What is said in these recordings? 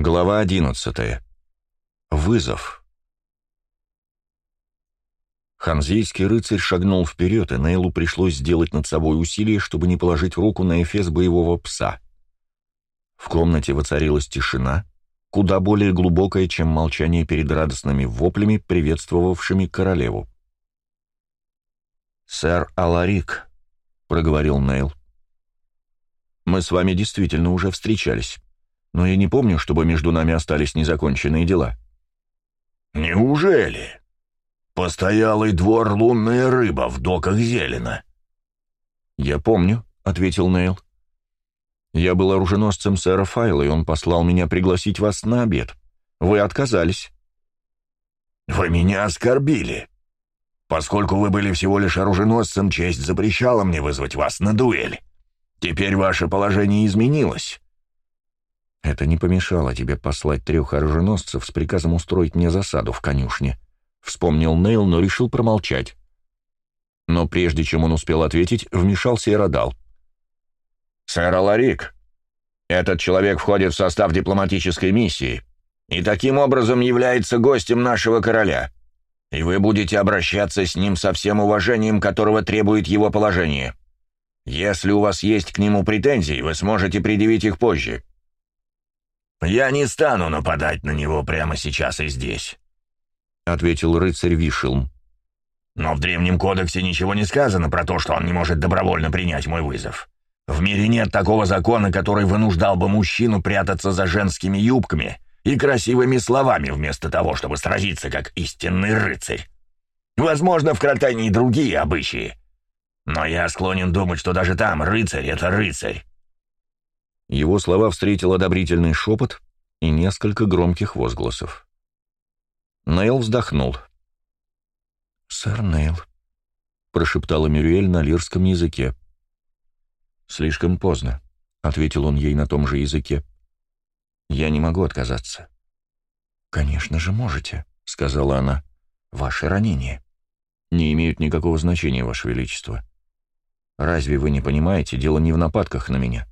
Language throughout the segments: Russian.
Глава 11. Вызов. Ханзейский рыцарь шагнул вперед, и Нейлу пришлось сделать над собой усилие, чтобы не положить руку на эфес боевого пса. В комнате воцарилась тишина, куда более глубокая, чем молчание перед радостными воплями, приветствовавшими королеву. «Сэр Аларик», — проговорил Нейл, — «мы с вами действительно уже встречались» но я не помню, чтобы между нами остались незаконченные дела». «Неужели? Постоялый двор «Лунная рыба» в доках Зелена». «Я помню», — ответил Нейл. «Я был оруженосцем сэра Файла, и он послал меня пригласить вас на обед. Вы отказались». «Вы меня оскорбили. Поскольку вы были всего лишь оруженосцем, честь запрещала мне вызвать вас на дуэль. Теперь ваше положение изменилось. Это не помешало тебе послать трех оруженосцев с приказом устроить мне засаду в конюшне. Вспомнил Нейл, но решил промолчать. Но прежде чем он успел ответить, вмешался и Родал. «Сэр Аларик, этот человек входит в состав дипломатической миссии и таким образом является гостем нашего короля, и вы будете обращаться с ним со всем уважением, которого требует его положение. Если у вас есть к нему претензии, вы сможете предъявить их позже». «Я не стану нападать на него прямо сейчас и здесь», — ответил рыцарь Вишелм. «Но в Древнем кодексе ничего не сказано про то, что он не может добровольно принять мой вызов. В мире нет такого закона, который вынуждал бы мужчину прятаться за женскими юбками и красивыми словами вместо того, чтобы сразиться как истинный рыцарь. Возможно, в Кротении другие обычаи. Но я склонен думать, что даже там рыцарь — это рыцарь. Его слова встретил одобрительный шепот и несколько громких возгласов. Нейл вздохнул. «Сэр Нейл», — прошептала Мюрюэль на лирском языке. «Слишком поздно», — ответил он ей на том же языке. «Я не могу отказаться». «Конечно же можете», — сказала она. «Ваши ранения не имеют никакого значения, Ваше Величество. Разве вы не понимаете, дело не в нападках на меня.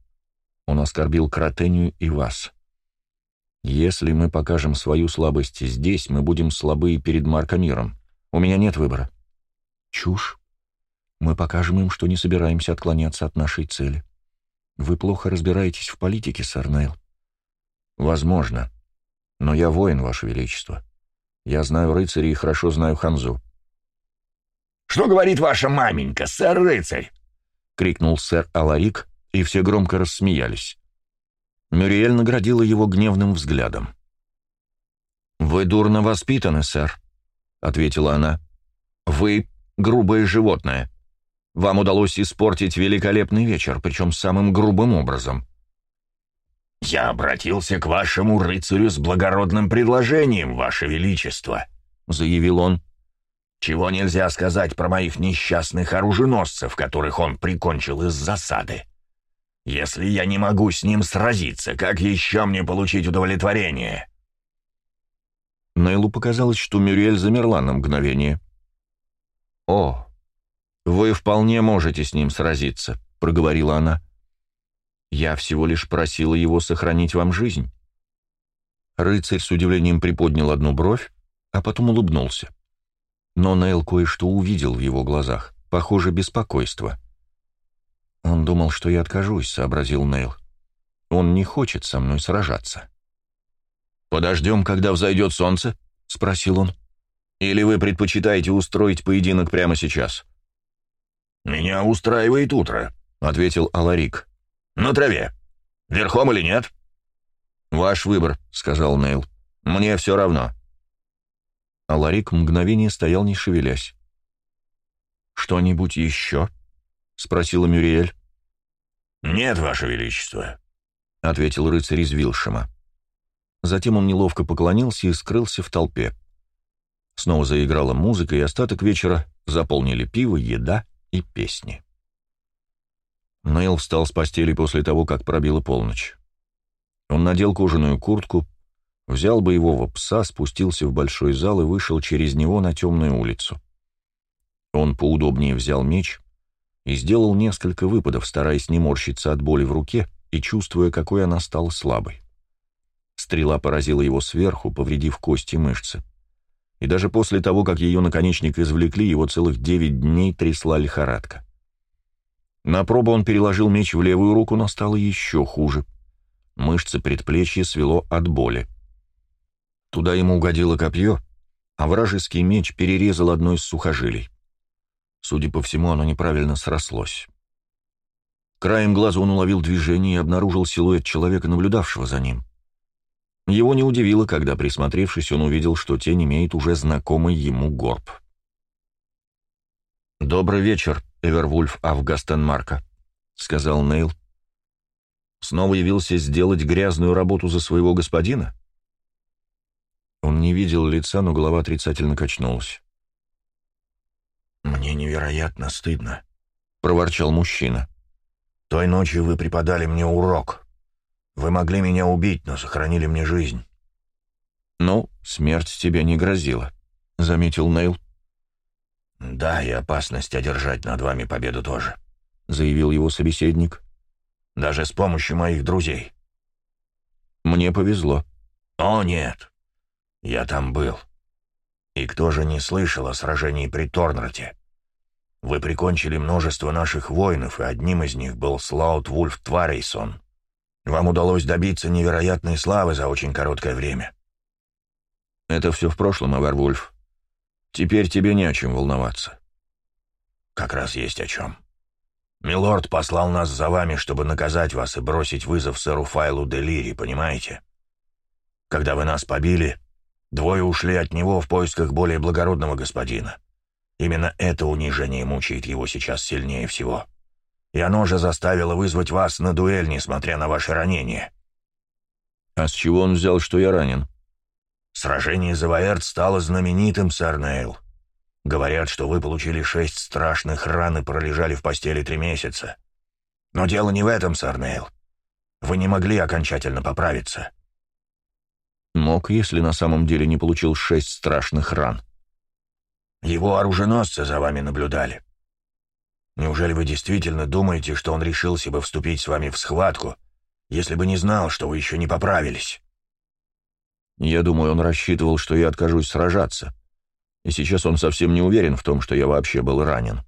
Он оскорбил Кротению и вас. Если мы покажем свою слабость здесь, мы будем слабы и перед Маркомиром. У меня нет выбора. Чушь. Мы покажем им, что не собираемся отклоняться от нашей цели. Вы плохо разбираетесь в политике, сэр Нейл. Возможно. Но я воин, ваше величество. Я знаю рыцарей и хорошо знаю Ханзу. «Что говорит ваша маменька, сэр рыцарь?» — крикнул сэр Аларик, и все громко рассмеялись. Мюриэль наградила его гневным взглядом. «Вы дурно воспитаны, сэр», — ответила она. «Вы — грубое животное. Вам удалось испортить великолепный вечер, причем самым грубым образом». «Я обратился к вашему рыцарю с благородным предложением, ваше величество», — заявил он. «Чего нельзя сказать про моих несчастных оруженосцев, которых он прикончил из засады?» Если я не могу с ним сразиться, как еще мне получить удовлетворение?» Нейлу показалось, что Мюрель замерла на мгновение. «О, вы вполне можете с ним сразиться», — проговорила она. «Я всего лишь просила его сохранить вам жизнь». Рыцарь с удивлением приподнял одну бровь, а потом улыбнулся. Но Нейл кое-что увидел в его глазах, похоже, беспокойство. «Он думал, что я откажусь», — сообразил Нейл. «Он не хочет со мной сражаться». «Подождем, когда взойдет солнце?» — спросил он. «Или вы предпочитаете устроить поединок прямо сейчас?» «Меня устраивает утро», — ответил Аларик. «На траве. Верхом или нет?» «Ваш выбор», — сказал Нейл. «Мне все равно». Аларик мгновение стоял, не шевелясь. «Что-нибудь еще?» — спросила Мюриэль. «Нет, Ваше Величество», — ответил рыцарь из Вилшема. Затем он неловко поклонился и скрылся в толпе. Снова заиграла музыка, и остаток вечера заполнили пиво, еда и песни. Нейл встал с постели после того, как пробила полночь. Он надел кожаную куртку, взял боевого пса, спустился в большой зал и вышел через него на темную улицу. Он поудобнее взял меч и сделал несколько выпадов, стараясь не морщиться от боли в руке и чувствуя, какой она стала слабой. Стрела поразила его сверху, повредив кости и мышцы. И даже после того, как ее наконечник извлекли, его целых девять дней трясла лихорадка. На пробу он переложил меч в левую руку, но стало еще хуже. Мышцы предплечья свело от боли. Туда ему угодило копье, а вражеский меч перерезал одно из сухожилий. Судя по всему, оно неправильно срослось. Краем глаза он уловил движение и обнаружил силуэт человека, наблюдавшего за ним. Его не удивило, когда, присмотревшись, он увидел, что тень имеет уже знакомый ему горб. «Добрый вечер, Эвервульф Авгастенмарка», — сказал Нейл. «Снова явился сделать грязную работу за своего господина?» Он не видел лица, но голова отрицательно качнулась. «Мне невероятно стыдно», — проворчал мужчина. «Той ночью вы преподали мне урок. Вы могли меня убить, но сохранили мне жизнь». «Ну, смерть тебе не грозила», — заметил Нейл. «Да, и опасность одержать над вами победу тоже», — заявил его собеседник. «Даже с помощью моих друзей». «Мне повезло». «О, нет. Я там был. И кто же не слышал о сражении при Торнрате? Вы прикончили множество наших воинов, и одним из них был Слаут Вульф Тварейсон. Вам удалось добиться невероятной славы за очень короткое время. Это все в прошлом, Авервульф. Теперь тебе не о чем волноваться. Как раз есть о чем. Милорд послал нас за вами, чтобы наказать вас и бросить вызов сэру Файлу Делири, понимаете? Когда вы нас побили, двое ушли от него в поисках более благородного господина. Именно это унижение мучает его сейчас сильнее всего. И оно же заставило вызвать вас на дуэль, несмотря на ваше ранение. А с чего он взял, что я ранен? Сражение за Ваэрт стало знаменитым, сэр Нейл. Говорят, что вы получили шесть страшных ран и пролежали в постели три месяца. Но дело не в этом, сэр Нейл. Вы не могли окончательно поправиться. Мог, если на самом деле не получил шесть страшных ран. Его оруженосцы за вами наблюдали. Неужели вы действительно думаете, что он решился бы вступить с вами в схватку, если бы не знал, что вы еще не поправились?» Я думаю, он рассчитывал, что я откажусь сражаться. И сейчас он совсем не уверен в том, что я вообще был ранен.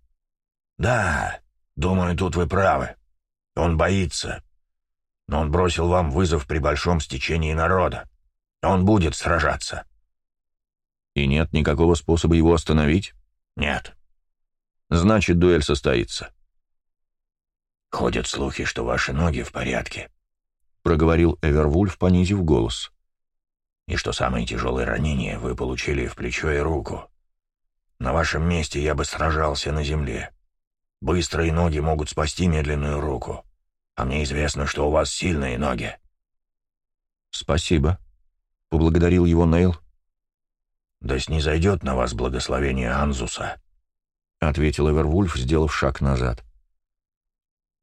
«Да, думаю, тут вы правы. Он боится. Но он бросил вам вызов при большом стечении народа. Он будет сражаться». «И нет никакого способа его остановить?» «Нет». Значит, дуэль состоится. «Ходят слухи, что ваши ноги в порядке», — проговорил Эвервульф, понизив голос. «И что самые тяжелые ранения вы получили в плечо и руку. На вашем месте я бы сражался на земле. Быстрые ноги могут спасти медленную руку, а мне известно, что у вас сильные ноги». «Спасибо», — поблагодарил его Нейл. «Да снизойдет на вас благословение Анзуса», — ответил Эвервульф, сделав шаг назад.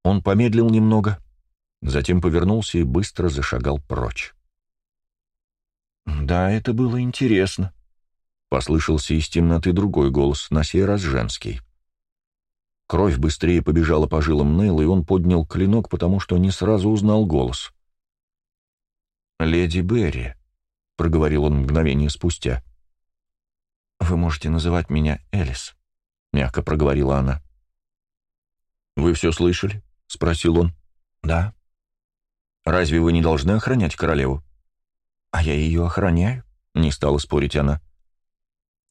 Он помедлил немного, затем повернулся и быстро зашагал прочь. «Да, это было интересно», — послышался из темноты другой голос, на сей раз женский. Кровь быстрее побежала по жилам Нейла, и он поднял клинок, потому что не сразу узнал голос. «Леди Берри», — проговорил он мгновение спустя. «Вы можете называть меня Элис» мягко проговорила она. «Вы все слышали?» — спросил он. «Да». «Разве вы не должны охранять королеву?» «А я ее охраняю», — не стала спорить она.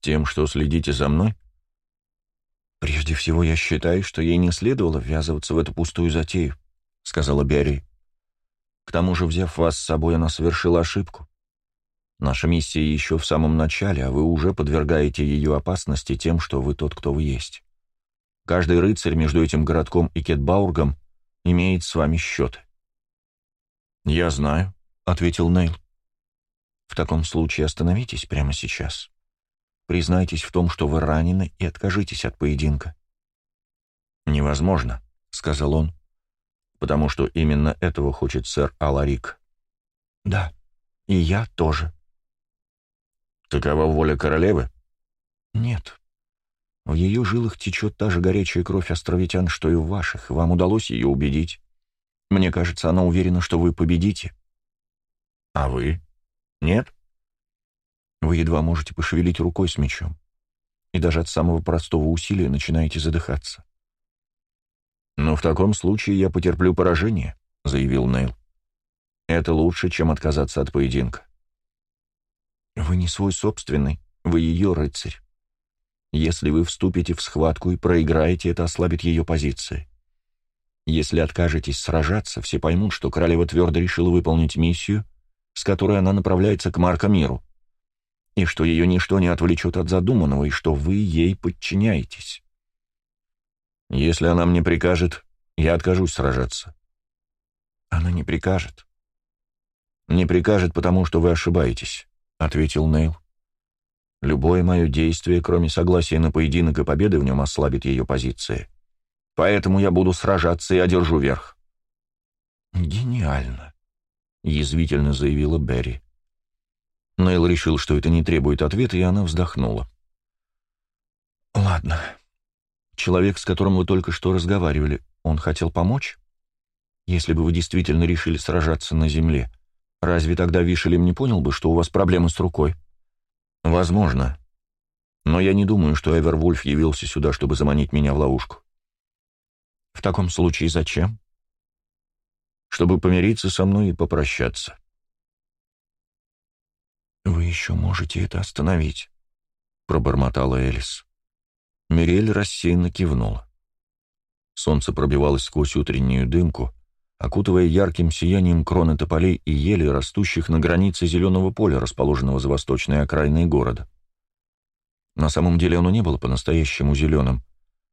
«Тем, что следите за мной?» «Прежде всего, я считаю, что ей не следовало ввязываться в эту пустую затею», — сказала Берри. «К тому же, взяв вас с собой, она совершила ошибку. Наша миссия еще в самом начале, а вы уже подвергаете ее опасности тем, что вы тот, кто вы есть. Каждый рыцарь между этим городком и Кетбаургом имеет с вами счеты. «Я знаю», — ответил Нейл. «В таком случае остановитесь прямо сейчас. Признайтесь в том, что вы ранены, и откажитесь от поединка». «Невозможно», — сказал он, — «потому что именно этого хочет сэр Аларик». «Да, и я тоже», Такова воля королевы? Нет. В ее жилах течет та же горячая кровь островитян, что и в ваших. Вам удалось ее убедить. Мне кажется, она уверена, что вы победите. А вы? Нет? Вы едва можете пошевелить рукой с мечом. И даже от самого простого усилия начинаете задыхаться. «Но в таком случае я потерплю поражение», — заявил Нейл. «Это лучше, чем отказаться от поединка». «Вы не свой собственный, вы ее рыцарь. Если вы вступите в схватку и проиграете, это ослабит ее позиции. Если откажетесь сражаться, все поймут, что королева твердо решила выполнить миссию, с которой она направляется к Марка Миру, и что ее ничто не отвлечет от задуманного, и что вы ей подчиняетесь. Если она мне прикажет, я откажусь сражаться. Она не прикажет. Не прикажет, потому что вы ошибаетесь, — ответил Нейл. Любое мое действие, кроме согласия на поединок и победы в нем, ослабит ее позиции. Поэтому я буду сражаться и одержу верх. «Гениально», — язвительно заявила Берри. Нейл решил, что это не требует ответа, и она вздохнула. «Ладно. Человек, с которым вы только что разговаривали, он хотел помочь? Если бы вы действительно решили сражаться на земле, разве тогда Вишелем не понял бы, что у вас проблемы с рукой?» «Возможно. Но я не думаю, что Эвервульф явился сюда, чтобы заманить меня в ловушку. В таком случае зачем? Чтобы помириться со мной и попрощаться. «Вы еще можете это остановить», — пробормотала Элис. Мирель рассеянно кивнула. Солнце пробивалось сквозь утреннюю дымку, окутывая ярким сиянием кроны тополей и ели, растущих на границе зеленого поля, расположенного за восточной окраиной города. На самом деле оно не было по-настоящему зеленым,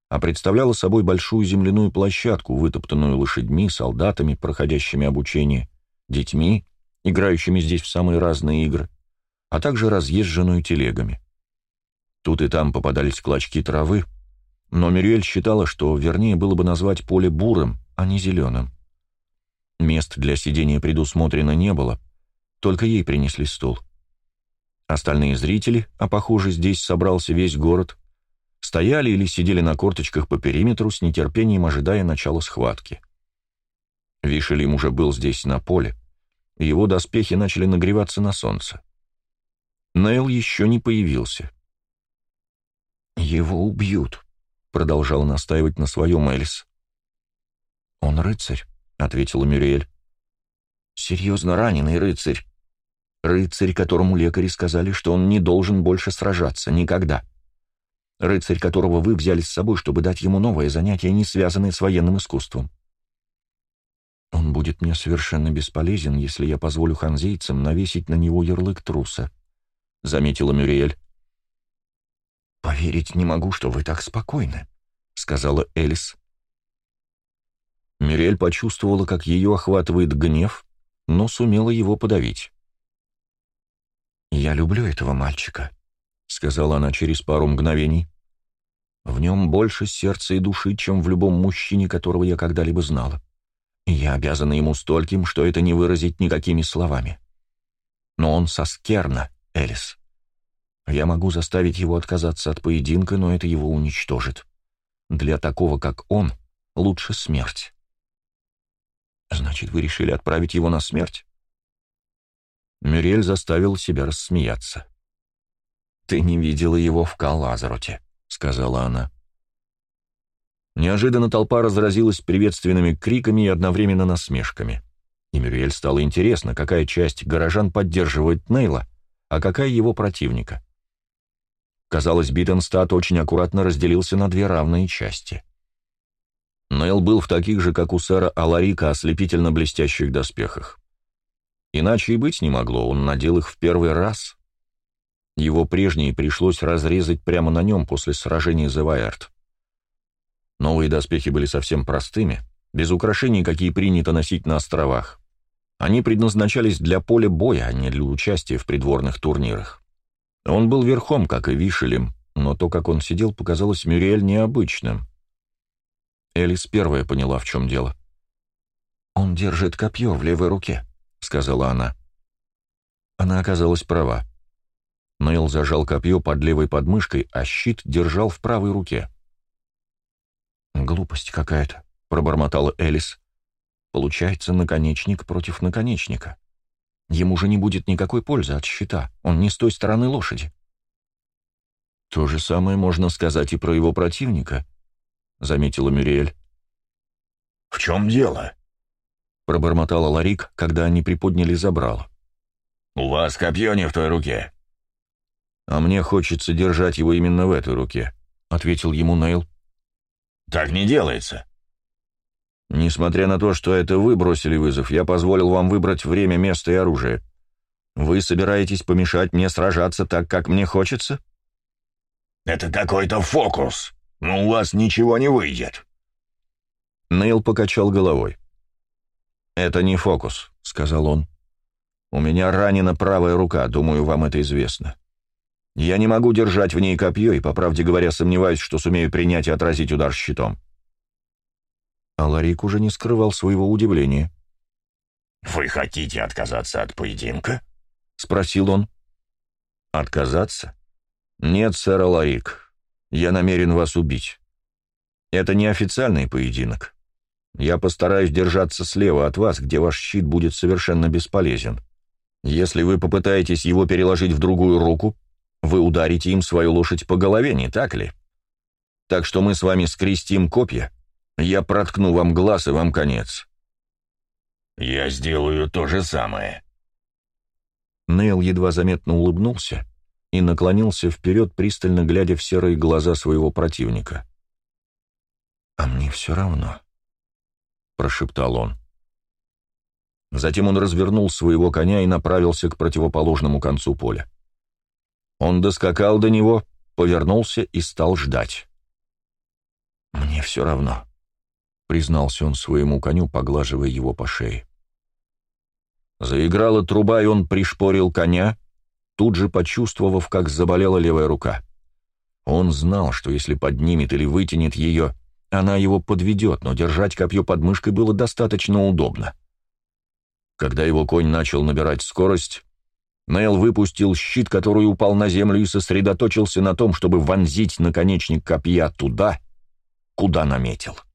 а представляло собой большую земляную площадку, вытоптанную лошадьми, солдатами, проходящими обучение, детьми, играющими здесь в самые разные игры, а также разъезженную телегами. Тут и там попадались клочки травы, но Мюрриэль считала, что вернее было бы назвать поле бурым, а не зеленым. Мест для сидения предусмотрено не было, только ей принесли стул. Остальные зрители, а похоже, здесь собрался весь город, стояли или сидели на корточках по периметру с нетерпением ожидая начала схватки. Вишелим уже был здесь на поле, его доспехи начали нагреваться на солнце. Нейл еще не появился. «Его убьют», — продолжал настаивать на своем Элис. «Он рыцарь», — ответила Мюриэль. «Серьезно раненый рыцарь. Рыцарь, которому лекари сказали, что он не должен больше сражаться никогда рыцарь которого вы взяли с собой, чтобы дать ему новое занятие, не связанное с военным искусством. Он будет мне совершенно бесполезен, если я позволю ханзейцам навесить на него ярлык труса, — заметила Мюриэль. «Поверить не могу, что вы так спокойны», — сказала Элис. Мюриэль почувствовала, как ее охватывает гнев, но сумела его подавить. «Я люблю этого мальчика», — сказала она через пару мгновений. В нем больше сердца и души, чем в любом мужчине, которого я когда-либо знала. Я обязана ему стольким, что это не выразить никакими словами. Но он соскерна, Элис. Я могу заставить его отказаться от поединка, но это его уничтожит. Для такого, как он, лучше смерть. Значит, вы решили отправить его на смерть? Мюрель заставил себя рассмеяться. Ты не видела его в Калазароте сказала она. Неожиданно толпа разразилась приветственными криками и одновременно насмешками. И Мюриэль стало интересно, какая часть горожан поддерживает Нейла, а какая его противника. Казалось, Биттенстад очень аккуратно разделился на две равные части. Нейл был в таких же, как у сэра Аларика, ослепительно блестящих доспехах. Иначе и быть не могло, он надел их в первый раз — его прежние пришлось разрезать прямо на нем после сражения за Вайерт. Новые доспехи были совсем простыми, без украшений, какие принято носить на островах. Они предназначались для поля боя, а не для участия в придворных турнирах. Он был верхом, как и Вишелем, но то, как он сидел, показалось Мюриэль необычным. Элис первая поняла, в чем дело. «Он держит копье в левой руке», — сказала она. Она оказалась права. Нейл зажал копье под левой подмышкой, а щит держал в правой руке. «Глупость какая-то», — пробормотала Элис. «Получается наконечник против наконечника. Ему же не будет никакой пользы от щита, он не с той стороны лошади. То же самое можно сказать и про его противника, заметила Мюриэль. «В чем дело?» — пробормотала Ларик, когда они приподняли забрало. «У вас копье не в той руке». «А мне хочется держать его именно в этой руке», — ответил ему Нейл. «Так не делается». «Несмотря на то, что это вы бросили вызов, я позволил вам выбрать время, место и оружие. Вы собираетесь помешать мне сражаться так, как мне хочется?» «Это какой-то фокус, но у вас ничего не выйдет». Нейл покачал головой. «Это не фокус», — сказал он. «У меня ранена правая рука, думаю, вам это известно. Я не могу держать в ней копье, и, по правде говоря, сомневаюсь, что сумею принять и отразить удар щитом». А Ларик уже не скрывал своего удивления. «Вы хотите отказаться от поединка?» — спросил он. «Отказаться? Нет, сэр Ларик. Я намерен вас убить. Это не официальный поединок. Я постараюсь держаться слева от вас, где ваш щит будет совершенно бесполезен. Если вы попытаетесь его переложить в другую руку, вы ударите им свою лошадь по голове, не так ли? Так что мы с вами скрестим копья, я проткну вам глаз, и вам конец». «Я сделаю то же самое». Нейл едва заметно улыбнулся и наклонился вперед, пристально глядя в серые глаза своего противника. «А мне все равно», прошептал он. Затем он развернул своего коня и направился к противоположному концу поля. Он доскакал до него, повернулся и стал ждать. «Мне все равно», — признался он своему коню, поглаживая его по шее. Заиграла труба, и он пришпорил коня, тут же почувствовав, как заболела левая рука. Он знал, что если поднимет или вытянет ее, она его подведет, но держать копье под мышкой было достаточно удобно. Когда его конь начал набирать скорость, Нейл выпустил щит, который упал на землю, и сосредоточился на том, чтобы вонзить наконечник копья туда, куда наметил.